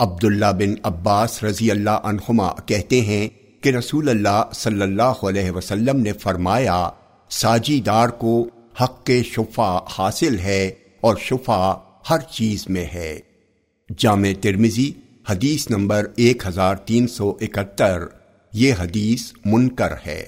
عبداللہ بن عباس رضی اللہ عنہما کہتے ہیں کہ رسول اللہ صلی اللہ علیہ وسلم نے فرمایا ساجی دار کو حق کے شفا حاصل ہے اور شفا ہر چیز میں ہے۔ جامع ترمزی حدیث نمبر ایک ہزار تین سو اکہتر، یہ حدیث منکر ہے۔